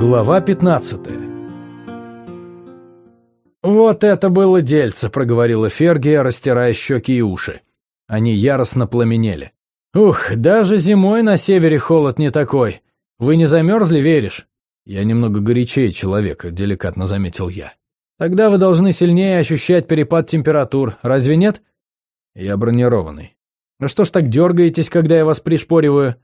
Глава 15 «Вот это было дельце», — проговорила Фергия, растирая щеки и уши. Они яростно пламенели. «Ух, даже зимой на севере холод не такой. Вы не замерзли, веришь?» «Я немного горячее человека», — деликатно заметил я. «Тогда вы должны сильнее ощущать перепад температур, разве нет?» «Я бронированный». «А что ж так дергаетесь, когда я вас пришпориваю?»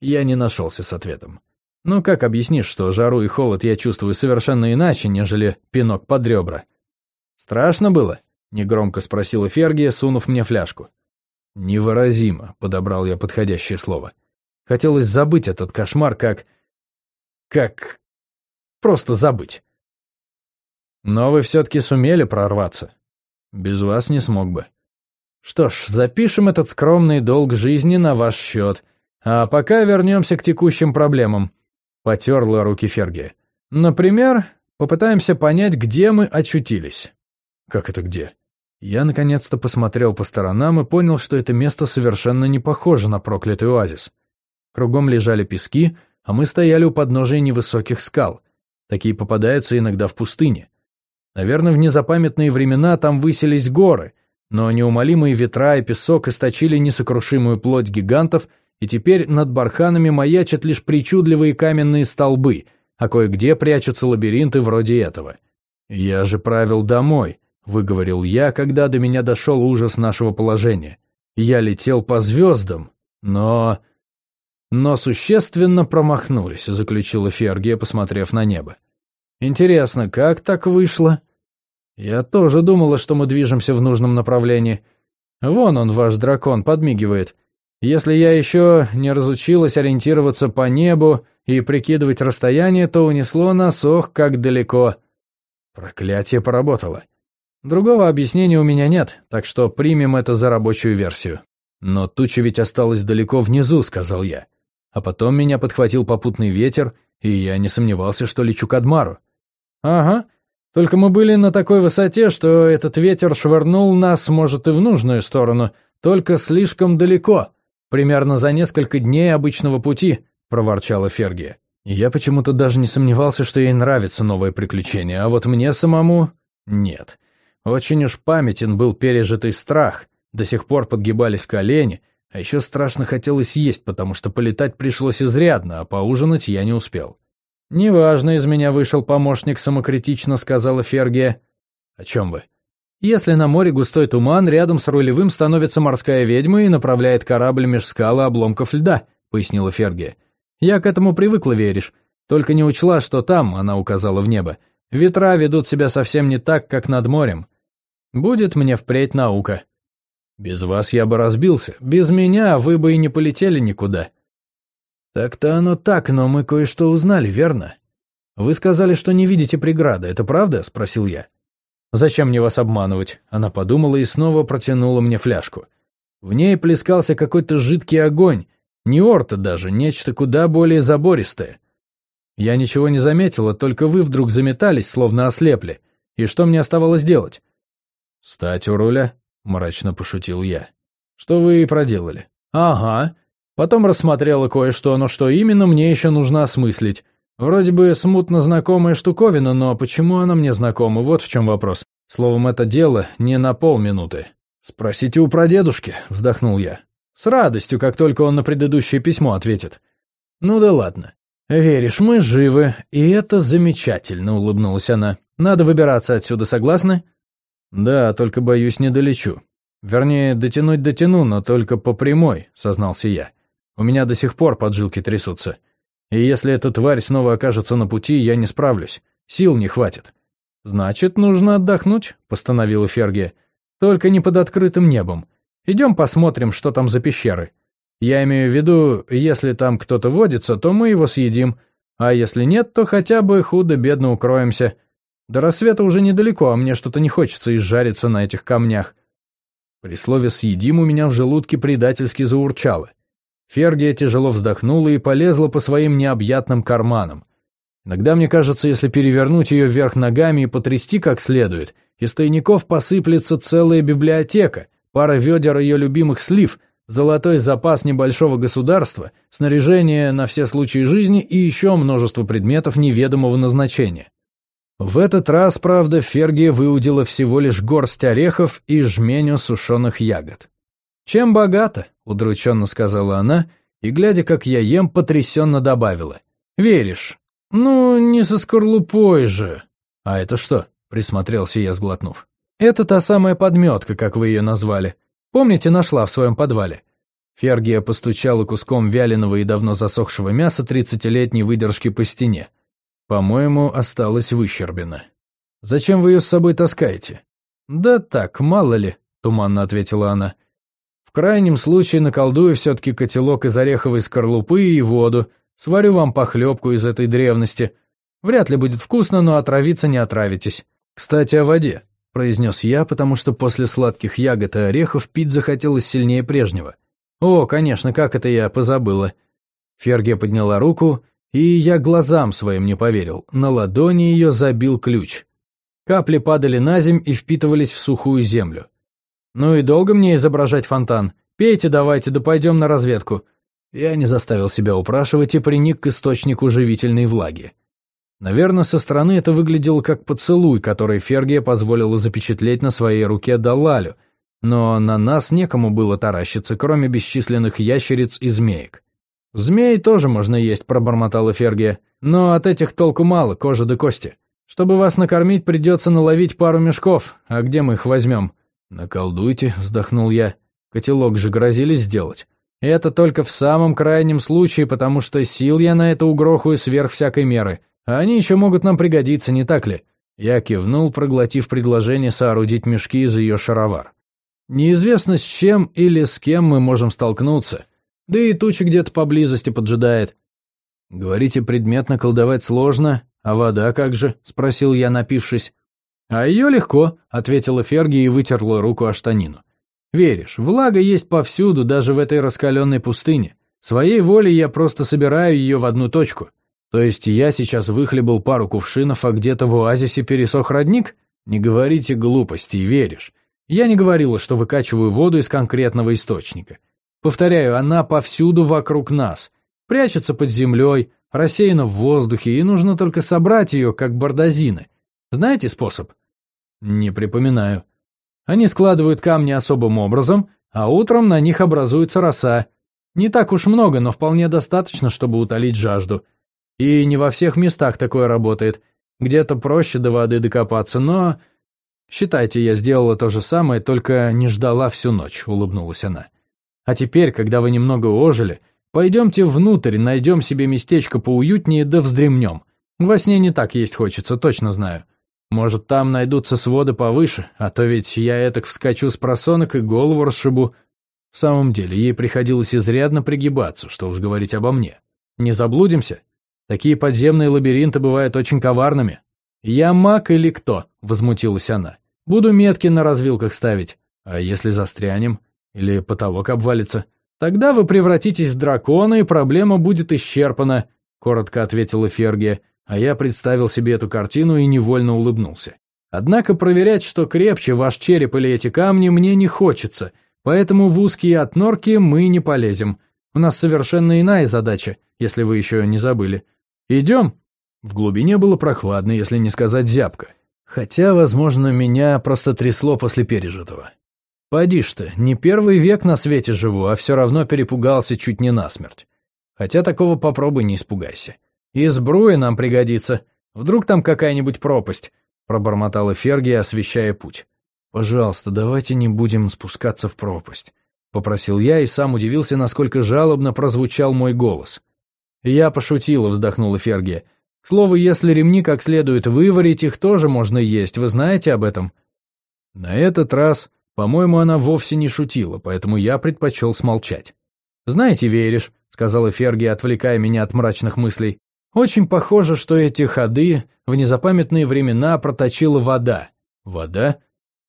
Я не нашелся с ответом. Ну как объяснишь, что жару и холод я чувствую совершенно иначе, нежели пинок под ребра? Страшно было? Негромко спросила Фергия, сунув мне фляжку. Невыразимо, подобрал я подходящее слово. Хотелось забыть этот кошмар как... как... просто забыть. Но вы все-таки сумели прорваться. Без вас не смог бы. Что ж, запишем этот скромный долг жизни на ваш счет. А пока вернемся к текущим проблемам. Потерла руки Ферги. Например, попытаемся понять, где мы очутились. Как это где? Я наконец-то посмотрел по сторонам и понял, что это место совершенно не похоже на проклятый оазис. Кругом лежали пески, а мы стояли у подножия невысоких скал. Такие попадаются иногда в пустыне. Наверное, в незапамятные времена там высились горы, но неумолимые ветра и песок источили несокрушимую плоть гигантов и теперь над барханами маячат лишь причудливые каменные столбы, а кое-где прячутся лабиринты вроде этого. «Я же правил домой», — выговорил я, когда до меня дошел ужас нашего положения. «Я летел по звездам, но...» «Но существенно промахнулись», — заключила Фергия, посмотрев на небо. «Интересно, как так вышло?» «Я тоже думала, что мы движемся в нужном направлении. Вон он, ваш дракон, подмигивает. Если я еще не разучилась ориентироваться по небу и прикидывать расстояние, то унесло нас ох, как далеко. Проклятие поработало. Другого объяснения у меня нет, так что примем это за рабочую версию. Но туча ведь осталась далеко внизу, сказал я. А потом меня подхватил попутный ветер, и я не сомневался, что лечу к Адмару. Ага, только мы были на такой высоте, что этот ветер швырнул нас, может, и в нужную сторону, только слишком далеко. «Примерно за несколько дней обычного пути», — проворчала Фергия. Я почему-то даже не сомневался, что ей нравится новое приключение, а вот мне самому — нет. Очень уж памятен был пережитый страх, до сих пор подгибались колени, а еще страшно хотелось есть, потому что полетать пришлось изрядно, а поужинать я не успел. «Неважно, из меня вышел помощник», — самокритично сказала Фергия. «О чем вы?» Если на море густой туман, рядом с рулевым становится морская ведьма и направляет корабль меж скал и обломков льда», — пояснила Фергия. «Я к этому привыкла, веришь. Только не учла, что там, — она указала в небо, — ветра ведут себя совсем не так, как над морем. Будет мне впредь наука. Без вас я бы разбился, без меня вы бы и не полетели никуда». «Так-то оно так, но мы кое-что узнали, верно? Вы сказали, что не видите преграды, это правда?» — спросил я. «Зачем мне вас обманывать?» Она подумала и снова протянула мне фляжку. В ней плескался какой-то жидкий огонь, не орта даже, нечто куда более забористое. Я ничего не заметила, только вы вдруг заметались, словно ослепли. И что мне оставалось делать? «Стать у руля», — мрачно пошутил я. «Что вы и проделали?» «Ага. Потом рассмотрела кое-что, но что именно, мне еще нужно осмыслить. Вроде бы смутно знакомая штуковина, но почему она мне знакома, вот в чем вопрос. Словом, это дело не на полминуты. «Спросите у прадедушки», — вздохнул я. «С радостью, как только он на предыдущее письмо ответит». «Ну да ладно. Веришь, мы живы, и это замечательно», — улыбнулась она. «Надо выбираться отсюда, согласны?» «Да, только, боюсь, не долечу. Вернее, дотянуть дотяну, но только по прямой», — сознался я. «У меня до сих пор поджилки трясутся». И если эта тварь снова окажется на пути, я не справлюсь. Сил не хватит. Значит, нужно отдохнуть, постановила Фергия. Только не под открытым небом. Идем посмотрим, что там за пещеры. Я имею в виду, если там кто-то водится, то мы его съедим, а если нет, то хотя бы худо-бедно укроемся. До рассвета уже недалеко, а мне что-то не хочется изжариться на этих камнях. При слове «съедим» у меня в желудке предательски заурчало. Фергия тяжело вздохнула и полезла по своим необъятным карманам. Иногда мне кажется, если перевернуть ее вверх ногами и потрясти как следует, из тайников посыплется целая библиотека, пара ведер ее любимых слив, золотой запас небольшого государства, снаряжение на все случаи жизни и еще множество предметов неведомого назначения. В этот раз, правда, Фергия выудила всего лишь горсть орехов и жменю сушеных ягод. «Чем богато?» — удрученно сказала она, и, глядя, как я ем, потрясенно добавила. «Веришь? Ну, не со скорлупой же». «А это что?» — присмотрелся я, сглотнув. «Это та самая подметка, как вы ее назвали. Помните, нашла в своем подвале?» Фергия постучала куском вяленого и давно засохшего мяса тридцатилетней выдержки по стене. По-моему, осталась выщербина. «Зачем вы ее с собой таскаете?» «Да так, мало ли», — туманно ответила она. «В крайнем случае наколдую все-таки котелок из ореховой скорлупы и воду, сварю вам похлебку из этой древности. Вряд ли будет вкусно, но отравиться не отравитесь. Кстати, о воде», — произнес я, потому что после сладких ягод и орехов пить захотелось сильнее прежнего. «О, конечно, как это я позабыла». Фергия подняла руку, и я глазам своим не поверил. На ладони ее забил ключ. Капли падали на земь и впитывались в сухую землю. «Ну и долго мне изображать фонтан? Пейте давайте, да пойдем на разведку». Я не заставил себя упрашивать и приник к источнику живительной влаги. Наверное, со стороны это выглядело как поцелуй, который Фергия позволила запечатлеть на своей руке Далалю, но на нас некому было таращиться, кроме бесчисленных ящериц и змеек. «Змей тоже можно есть», — пробормотала Фергия. «Но от этих толку мало, кожа да кости. Чтобы вас накормить, придется наловить пару мешков. А где мы их возьмем?» «Наколдуйте», — вздохнул я. «Котелок же грозили сделать». «Это только в самом крайнем случае, потому что сил я на это угрохаю сверх всякой меры. А они еще могут нам пригодиться, не так ли?» Я кивнул, проглотив предложение соорудить мешки из ее шаровар. «Неизвестно с чем или с кем мы можем столкнуться». Да и туча где-то поблизости поджидает. Говорите, предметно колдовать сложно, а вода как же? Спросил я, напившись. А ее легко, ответила Ферги и вытерла руку о штанину. Веришь, влага есть повсюду, даже в этой раскаленной пустыне. Своей волей я просто собираю ее в одну точку. То есть я сейчас выхлебал пару кувшинов, а где-то в оазисе пересох родник? Не говорите глупостей, веришь. Я не говорила, что выкачиваю воду из конкретного источника. Повторяю, она повсюду вокруг нас. Прячется под землей, рассеяна в воздухе, и нужно только собрать ее, как бардазины. Знаете способ? Не припоминаю. Они складывают камни особым образом, а утром на них образуется роса. Не так уж много, но вполне достаточно, чтобы утолить жажду. И не во всех местах такое работает. Где-то проще до воды докопаться, но... Считайте, я сделала то же самое, только не ждала всю ночь, улыбнулась она. А теперь, когда вы немного ожили, пойдемте внутрь, найдем себе местечко поуютнее да вздремнем. Во сне не так есть хочется, точно знаю. Может, там найдутся своды повыше, а то ведь я этак вскочу с просонок и голову расшибу. В самом деле, ей приходилось изрядно пригибаться, что уж говорить обо мне. Не заблудимся? Такие подземные лабиринты бывают очень коварными. «Я маг или кто?» — возмутилась она. «Буду метки на развилках ставить. А если застрянем? Или потолок обвалится? Тогда вы превратитесь в дракона, и проблема будет исчерпана», — коротко ответила Фергия, а я представил себе эту картину и невольно улыбнулся. Однако проверять, что крепче, ваш череп или эти камни, мне не хочется, поэтому в узкие отнорки мы не полезем. У нас совершенно иная задача, если вы еще не забыли. Идем?» В глубине было прохладно, если не сказать зябко. Хотя, возможно, меня просто трясло после пережитого. Поди ж ты, не первый век на свете живу, а все равно перепугался чуть не насмерть. Хотя такого попробуй не испугайся. И сбруя нам пригодится. Вдруг там какая-нибудь пропасть, пробормотала Фергия, освещая путь. Пожалуйста, давайте не будем спускаться в пропасть, попросил я и сам удивился, насколько жалобно прозвучал мой голос. Я пошутила, вздохнула Фергия. К слову, если ремни как следует выварить, их тоже можно есть, вы знаете об этом? На этот раз по-моему, она вовсе не шутила, поэтому я предпочел смолчать. «Знаете, веришь», — сказала Ферги, отвлекая меня от мрачных мыслей. «Очень похоже, что эти ходы в незапамятные времена проточила вода». «Вода?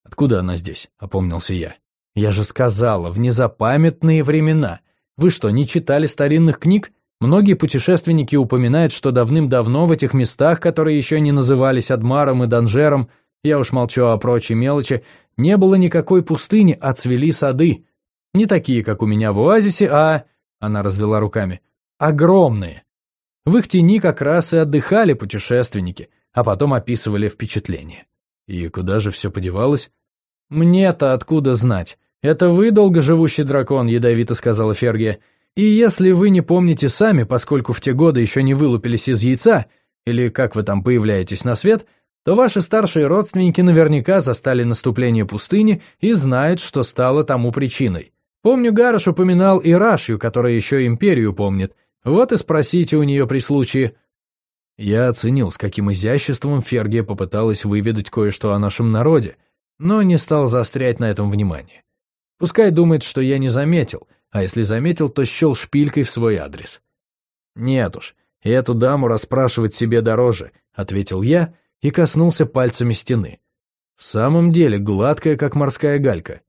Откуда она здесь?» — опомнился я. «Я же сказала, в незапамятные времена. Вы что, не читали старинных книг? Многие путешественники упоминают, что давным-давно в этих местах, которые еще не назывались Адмаром и Данжером, я уж молчу о прочей мелочи, не было никакой пустыни, а цвели сады. Не такие, как у меня в оазисе, а... Она развела руками. Огромные. В их тени как раз и отдыхали путешественники, а потом описывали впечатления. И куда же все подевалось? Мне-то откуда знать? Это вы, долгоживущий дракон, ядовито сказала Фергия. И если вы не помните сами, поскольку в те годы еще не вылупились из яйца, или как вы там появляетесь на свет, то ваши старшие родственники наверняка застали наступление пустыни и знают, что стало тому причиной. Помню, Гарыш упоминал и Рашью, которая еще империю помнит. Вот и спросите у нее при случае. Я оценил, с каким изяществом Фергия попыталась выведать кое-что о нашем народе, но не стал заострять на этом внимание. Пускай думает, что я не заметил, а если заметил, то счел шпилькой в свой адрес. «Нет уж, эту даму расспрашивать себе дороже», — ответил я и коснулся пальцами стены. «В самом деле гладкая, как морская галька.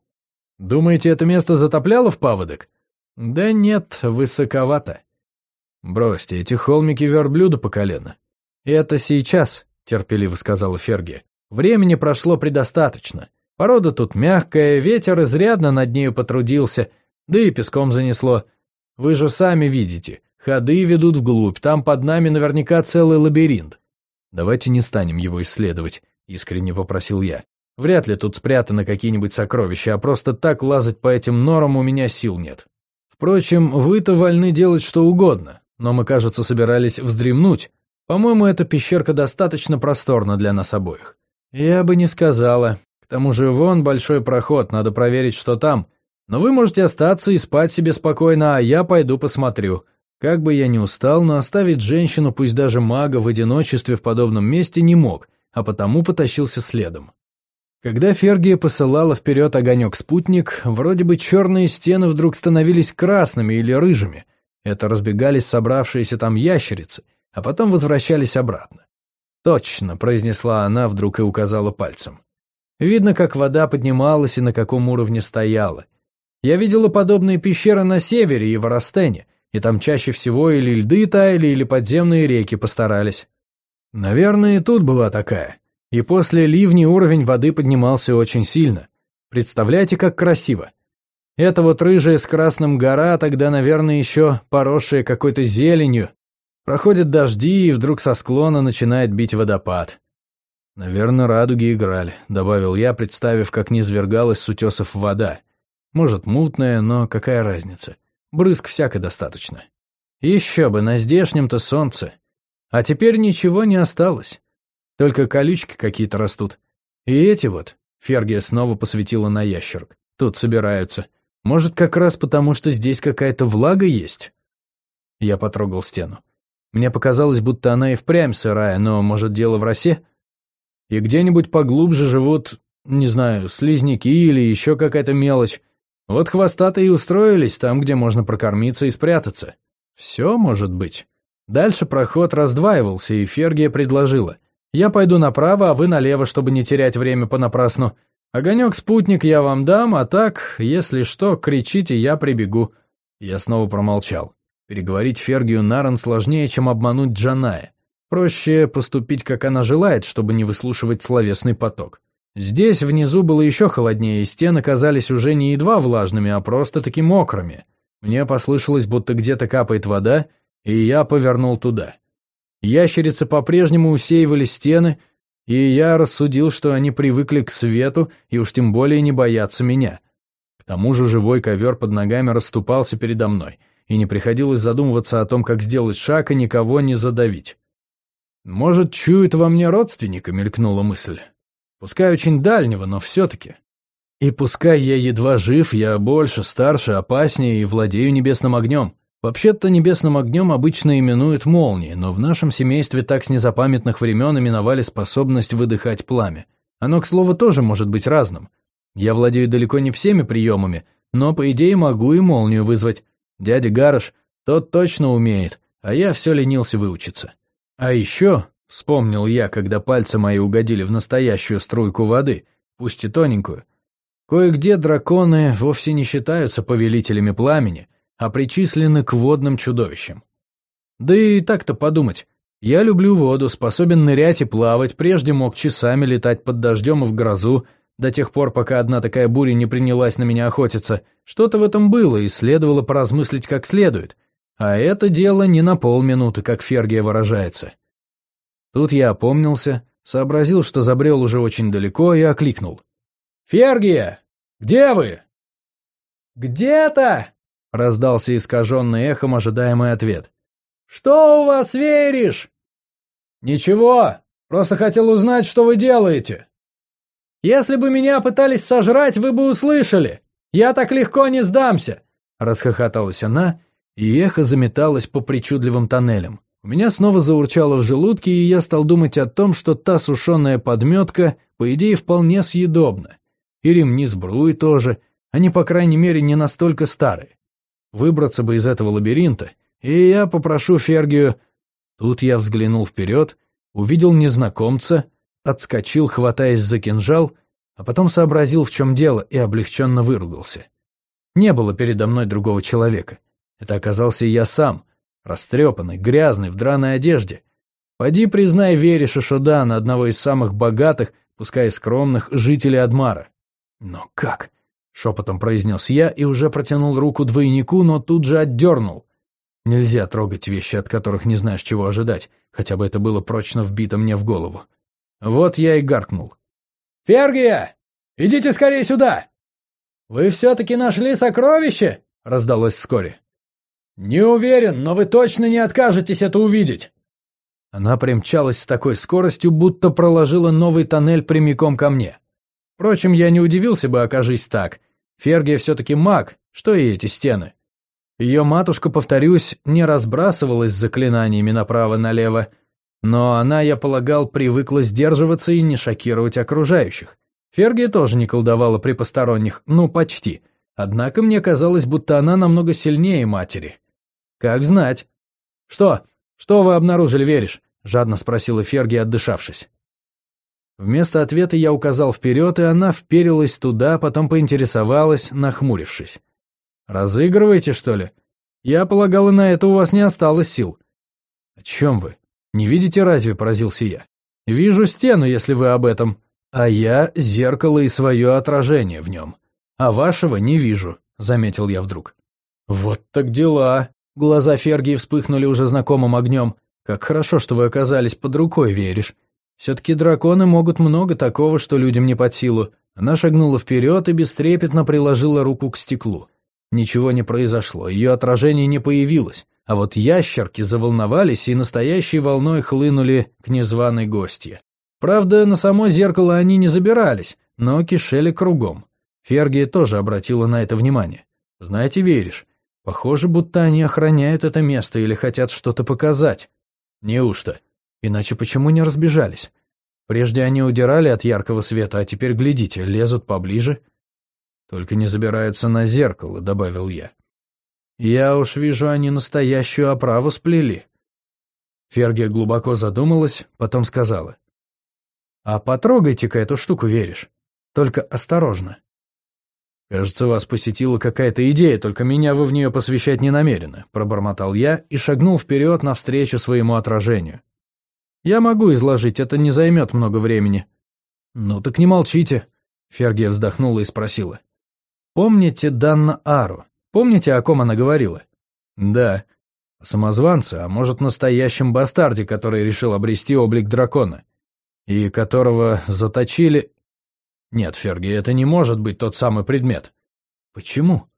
Думаете, это место затопляло в паводок?» «Да нет, высоковато». «Бросьте, эти холмики верблюда по колено». «Это сейчас», — терпеливо сказала Ферги. «Времени прошло предостаточно. Порода тут мягкая, ветер изрядно над нею потрудился, да и песком занесло. Вы же сами видите, ходы ведут вглубь, там под нами наверняка целый лабиринт. Давайте не станем его исследовать», — искренне попросил я. «Вряд ли тут спрятаны какие-нибудь сокровища, а просто так лазать по этим норам у меня сил нет. Впрочем, вы-то вольны делать что угодно, но мы, кажется, собирались вздремнуть. По-моему, эта пещерка достаточно просторна для нас обоих. Я бы не сказала. К тому же вон большой проход, надо проверить, что там. Но вы можете остаться и спать себе спокойно, а я пойду посмотрю. Как бы я ни устал, но оставить женщину, пусть даже мага, в одиночестве в подобном месте не мог, а потому потащился следом. Когда Фергия посылала вперед огонек-спутник, вроде бы черные стены вдруг становились красными или рыжими, это разбегались собравшиеся там ящерицы, а потом возвращались обратно. «Точно», — произнесла она вдруг и указала пальцем. Видно, как вода поднималась и на каком уровне стояла. Я видела подобные пещеры на севере и в Арастене, и там чаще всего или льды таяли, или подземные реки постарались. Наверное, и тут была такая. И после ливни уровень воды поднимался очень сильно. Представляете, как красиво. Это вот рыжая с красным гора, тогда, наверное, еще поросшая какой-то зеленью. Проходят дожди, и вдруг со склона начинает бить водопад. «Наверное, радуги играли», — добавил я, представив, как низвергалась с утесов вода. Может, мутная, но какая разница? Брызг всяко достаточно. Еще бы, на здешнем-то солнце. А теперь ничего не осталось. Только колючки какие-то растут. И эти вот, Фергия снова посветила на ящерок, тут собираются. Может, как раз потому, что здесь какая-то влага есть? Я потрогал стену. Мне показалось, будто она и впрямь сырая, но, может, дело в росе? И где-нибудь поглубже живут, не знаю, слизняки или еще какая-то мелочь. Вот хвостатые и устроились там, где можно прокормиться и спрятаться. Все может быть. Дальше проход раздваивался, и Фергия предложила. «Я пойду направо, а вы налево, чтобы не терять время понапрасну. Огонек-спутник я вам дам, а так, если что, кричите, я прибегу». Я снова промолчал. Переговорить Фергию Наран сложнее, чем обмануть Джаная. Проще поступить, как она желает, чтобы не выслушивать словесный поток. Здесь внизу было еще холоднее, и стены казались уже не едва влажными, а просто-таки мокрыми. Мне послышалось, будто где-то капает вода, и я повернул туда. Ящерицы по-прежнему усеивали стены, и я рассудил, что они привыкли к свету и уж тем более не боятся меня. К тому же живой ковер под ногами расступался передо мной, и не приходилось задумываться о том, как сделать шаг и никого не задавить. «Может, чует во мне родственника?» — мелькнула мысль. «Пускай очень дальнего, но все-таки. И пускай я едва жив, я больше, старше, опаснее и владею небесным огнем. Вообще-то небесным огнем обычно именуют молнии, но в нашем семействе так с незапамятных времен именовали способность выдыхать пламя. Оно, к слову, тоже может быть разным. Я владею далеко не всеми приемами, но, по идее, могу и молнию вызвать. Дядя Гарыш, тот точно умеет, а я все ленился выучиться. А еще, вспомнил я, когда пальцы мои угодили в настоящую струйку воды, пусть и тоненькую, кое-где драконы вовсе не считаются повелителями пламени, а причислены к водным чудовищам. Да и так-то подумать. Я люблю воду, способен нырять и плавать, прежде мог часами летать под дождем и в грозу, до тех пор, пока одна такая буря не принялась на меня охотиться. Что-то в этом было, и следовало поразмыслить как следует. А это дело не на полминуты, как Фергия выражается. Тут я опомнился, сообразил, что забрел уже очень далеко, и окликнул. «Фергия! Где вы?» «Где-то!» — раздался искаженный эхом ожидаемый ответ. «Что у вас веришь?» «Ничего, просто хотел узнать, что вы делаете». «Если бы меня пытались сожрать, вы бы услышали. Я так легко не сдамся!» Расхохоталась она, и эхо заметалось по причудливым тоннелям. У меня снова заурчало в желудке, и я стал думать о том, что та сушеная подметка, по идее, вполне съедобна. И ремни сбруи тоже, они, по крайней мере, не настолько старые. Выбраться бы из этого лабиринта, и я попрошу Фергию... Тут я взглянул вперед, увидел незнакомца, отскочил, хватаясь за кинжал, а потом сообразил, в чем дело, и облегченно выругался. Не было передо мной другого человека. Это оказался я сам, растрепанный, грязный, в драной одежде. Поди признай веришь Шодан, одного из самых богатых, пускай скромных, жителей Адмара. Но как? Шепотом произнес я и уже протянул руку двойнику, но тут же отдернул. Нельзя трогать вещи, от которых не знаешь, чего ожидать, хотя бы это было прочно вбито мне в голову. Вот я и гаркнул. «Фергия! Идите скорее сюда!» «Вы все-таки нашли сокровище?» — раздалось вскоре. «Не уверен, но вы точно не откажетесь это увидеть!» Она примчалась с такой скоростью, будто проложила новый тоннель прямиком ко мне. Впрочем, я не удивился бы, окажись так. Фергия все-таки маг, что и эти стены. Ее матушка, повторюсь, не разбрасывалась заклинаниями направо-налево, но она, я полагал, привыкла сдерживаться и не шокировать окружающих. Фергия тоже не колдовала при посторонних, ну, почти. Однако мне казалось, будто она намного сильнее матери. Как знать. «Что? Что вы обнаружили, веришь?» — жадно спросила Фергия, отдышавшись. Вместо ответа я указал вперед, и она вперилась туда, потом поинтересовалась, нахмурившись. «Разыгрываете, что ли? Я полагал, и на это у вас не осталось сил». «О чем вы? Не видите разве?» — поразился я. «Вижу стену, если вы об этом. А я — зеркало и свое отражение в нем. А вашего не вижу», — заметил я вдруг. «Вот так дела!» — глаза Фергии вспыхнули уже знакомым огнем. «Как хорошо, что вы оказались под рукой, веришь. Все-таки драконы могут много такого, что людям не под силу. Она шагнула вперед и бестрепетно приложила руку к стеклу. Ничего не произошло, ее отражение не появилось, а вот ящерки заволновались и настоящей волной хлынули к незваной гостье. Правда, на само зеркало они не забирались, но кишели кругом. Фергия тоже обратила на это внимание. «Знаете, веришь? Похоже, будто они охраняют это место или хотят что-то показать. Неужто?» Иначе почему не разбежались? Прежде они удирали от яркого света, а теперь, глядите, лезут поближе. Только не забираются на зеркало, добавил я. Я уж вижу, они настоящую оправу сплели. Фергия глубоко задумалась, потом сказала. «А потрогайте-ка эту штуку, веришь? Только осторожно». «Кажется, вас посетила какая-то идея, только меня вы в нее посвящать не намерены», пробормотал я и шагнул вперед навстречу своему отражению. Я могу изложить, это не займет много времени». «Ну так не молчите», — Фергия вздохнула и спросила. «Помните Данна Ару? Помните, о ком она говорила?» «Да. Самозванца, а может, настоящем бастарде, который решил обрести облик дракона. И которого заточили...» «Нет, Ферги, это не может быть тот самый предмет». «Почему?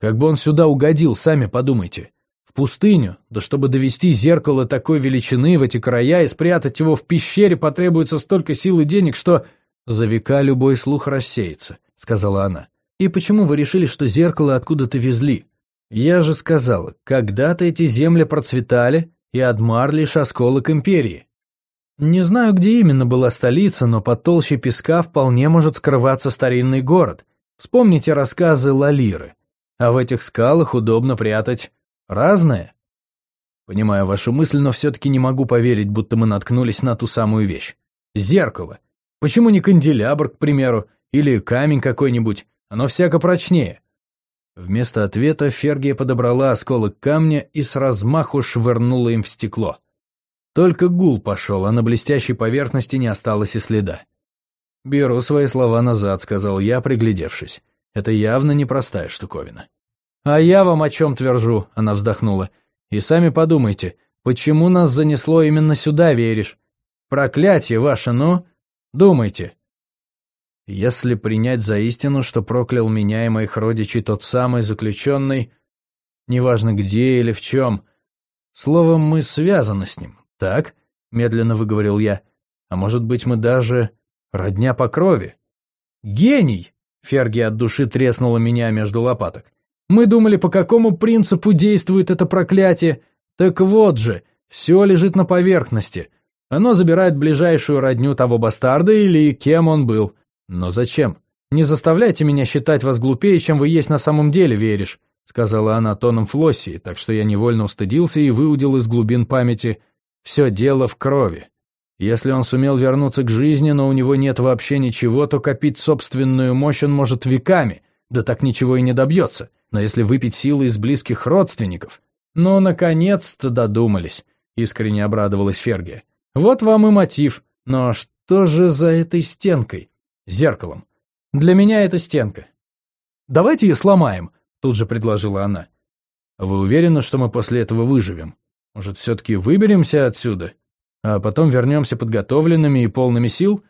Как бы он сюда угодил, сами подумайте. Пустыню, да чтобы довести зеркало такой величины в эти края и спрятать его в пещере потребуется столько сил и денег, что... За века любой слух рассеется, сказала она. И почему вы решили, что зеркало откуда-то везли? Я же сказала, когда-то эти земли процветали, и Адмар лишь осколок империи. Не знаю, где именно была столица, но под толщей песка вполне может скрываться старинный город. Вспомните рассказы Лалиры. А в этих скалах удобно прятать Разное? Понимаю вашу мысль, но все-таки не могу поверить, будто мы наткнулись на ту самую вещь. Зеркало. Почему не канделябр, к примеру, или камень какой-нибудь? Оно всяко прочнее. Вместо ответа Фергия подобрала осколок камня и с размаху швырнула им в стекло. Только гул пошел, а на блестящей поверхности не осталось и следа. «Беру свои слова назад», — сказал я, приглядевшись. «Это явно непростая штуковина». «А я вам о чем твержу», — она вздохнула. «И сами подумайте, почему нас занесло именно сюда, веришь? Проклятие ваше, ну? Думайте». Если принять за истину, что проклял меня и моих родичей тот самый заключенный, неважно где или в чем, словом, мы связаны с ним, так? Медленно выговорил я. А может быть, мы даже родня по крови? Гений! Ферги от души треснула меня между лопаток. Мы думали, по какому принципу действует это проклятие. Так вот же, все лежит на поверхности. Оно забирает ближайшую родню того бастарда или кем он был. Но зачем? Не заставляйте меня считать вас глупее, чем вы есть на самом деле, веришь, сказала она тоном Флоссии, так что я невольно устыдился и выудил из глубин памяти все дело в крови. Если он сумел вернуться к жизни, но у него нет вообще ничего, то копить собственную мощь он может веками, да так ничего и не добьется. Но если выпить силы из близких родственников... Ну, наконец-то додумались, искренне обрадовалась Фергия. Вот вам и мотив. Но что же за этой стенкой? Зеркалом. Для меня это стенка. Давайте ее сломаем, тут же предложила она. Вы уверены, что мы после этого выживем? Может, все-таки выберемся отсюда? А потом вернемся подготовленными и полными сил?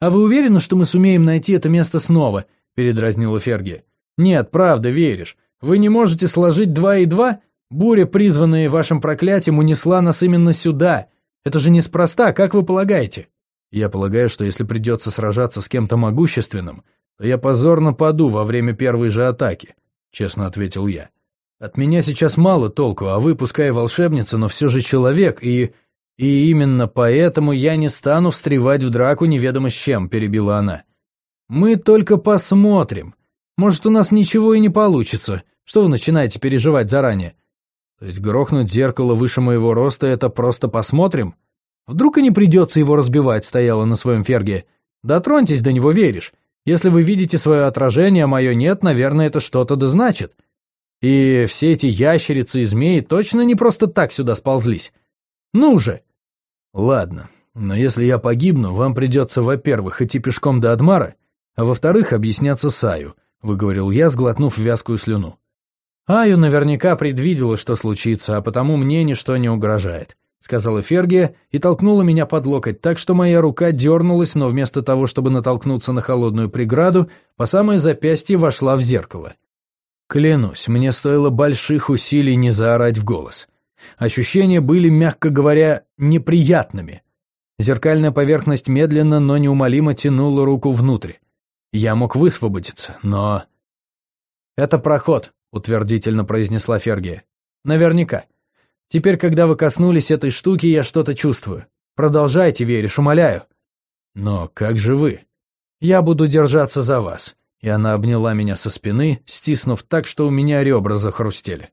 А вы уверены, что мы сумеем найти это место снова? Передразнила Фергия. Нет, правда, веришь. Вы не можете сложить два и два? Буря, призванная вашим проклятием, унесла нас именно сюда. Это же неспроста, как вы полагаете? Я полагаю, что если придется сражаться с кем-то могущественным, то я позорно паду во время первой же атаки, честно ответил я. От меня сейчас мало толку, а вы, пускай волшебница, но все же человек, и... И именно поэтому я не стану встревать в драку неведомо с чем, перебила она. Мы только посмотрим. Может, у нас ничего и не получится. Что вы начинаете переживать заранее? То есть грохнуть зеркало выше моего роста — это просто посмотрим? Вдруг и не придется его разбивать, стояла на своем ферге. Дотроньтесь до него, веришь. Если вы видите свое отражение, а мое нет, наверное, это что-то да значит. И все эти ящерицы и змеи точно не просто так сюда сползлись. Ну же! Ладно, но если я погибну, вам придется, во-первых, идти пешком до Адмара, а во-вторых, объясняться Саю, выговорил я, сглотнув вязкую слюну. Аю наверняка предвидела, что случится, а потому мне ничто не угрожает. — сказала Фергия и толкнула меня под локоть так, что моя рука дернулась, но вместо того, чтобы натолкнуться на холодную преграду, по самое запястье вошла в зеркало. Клянусь, мне стоило больших усилий не заорать в голос. Ощущения были, мягко говоря, неприятными. Зеркальная поверхность медленно, но неумолимо тянула руку внутрь. Я мог высвободиться, но... «Это проход», — утвердительно произнесла Фергия. «Наверняка». Теперь, когда вы коснулись этой штуки, я что-то чувствую. Продолжайте, веришь, умоляю. Но как же вы? Я буду держаться за вас. И она обняла меня со спины, стиснув так, что у меня ребра захрустели.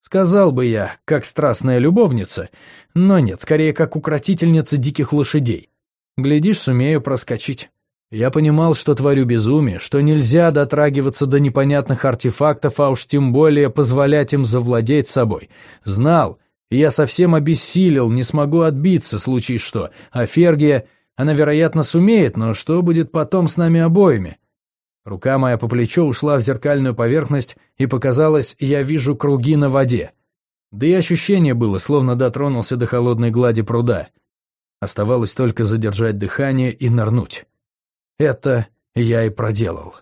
Сказал бы я, как страстная любовница, но нет, скорее как укротительница диких лошадей. Глядишь, сумею проскочить. Я понимал, что творю безумие, что нельзя дотрагиваться до непонятных артефактов, а уж тем более позволять им завладеть собой. Знал, я совсем обессилел, не смогу отбиться, случай что. А Фергия, она, вероятно, сумеет, но что будет потом с нами обоими? Рука моя по плечу ушла в зеркальную поверхность, и показалось, я вижу круги на воде. Да и ощущение было, словно дотронулся до холодной глади пруда. Оставалось только задержать дыхание и нырнуть. Это я и проделал.